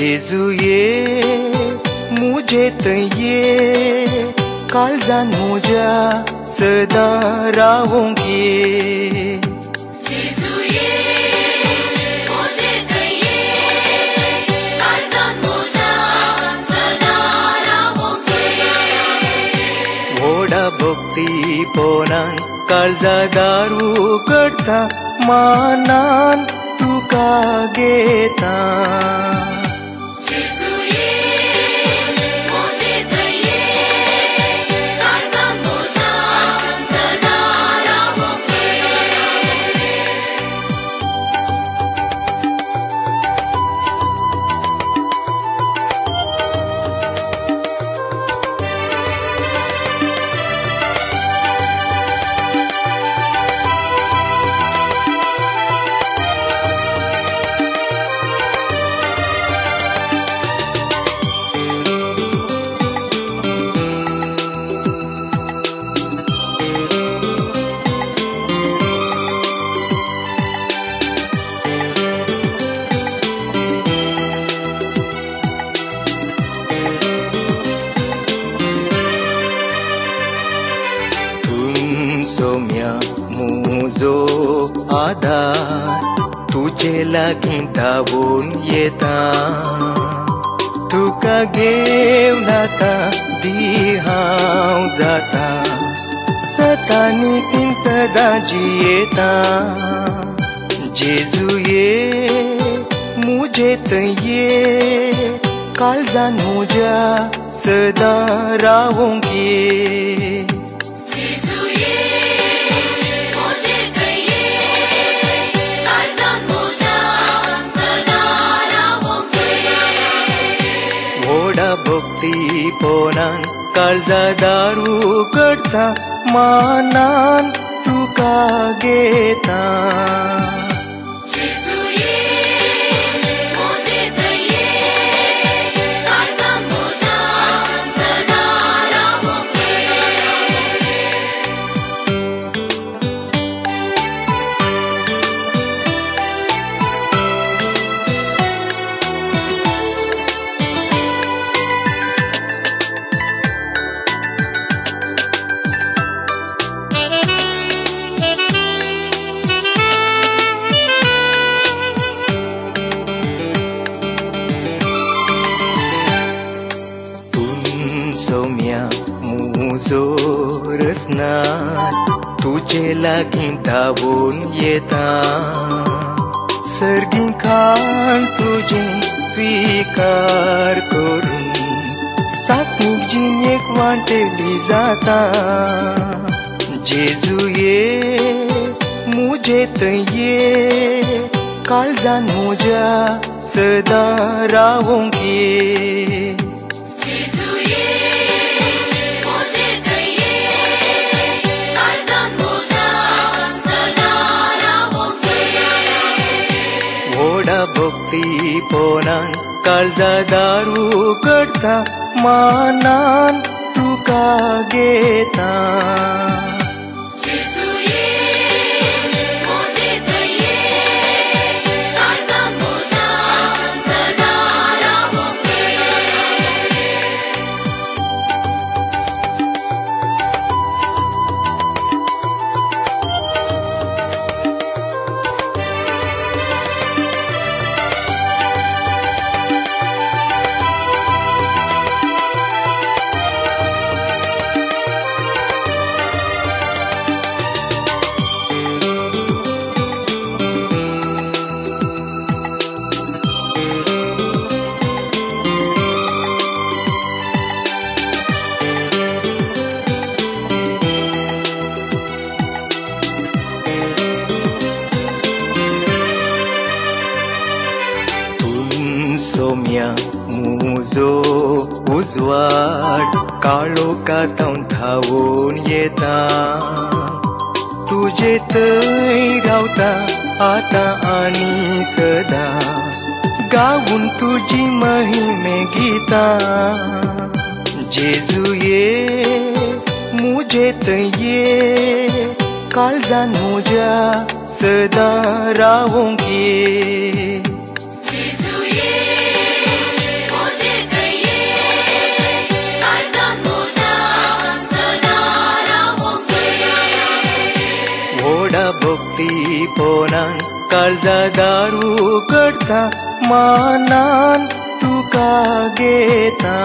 जेजुये मुझे तो तये काळजान मुज्या सदा रावूंक ये। व्हडा भक्ती पोनान काळजा दारू करता मानान तुका घेता मुजो आधार तुजे लागीं धावून येता तुका घेवन आतां दी हांव जाता सतांनी तीन सदां जियेता जेजू ये मुजे ये काळजान म्हज्या सदां रावूंक ये भक्ती पोनान काळजा दारू करता मानान तुका घेता मुजो रसनात तुजे लागीं धावून येता सर्गी खाण तुजे स्विकार करून सासणीक जिणेक वांटेली जाता जेजू ये मुजे ये काळजान म्हज्या सदां रावूंक ये पोनान काळजा दारू करता मानान तुका घेता सोम्या मुजो उजवाड काळो कातावन धावून येता तुजे थंय रावता, आतां आनी सदां। गावून तुजी महिमे गिता। जेजू ये मुजे ये काळजान म्हज्या सदां रावूंक ये कोणान काळजा दारू करता मानान तुका घेता.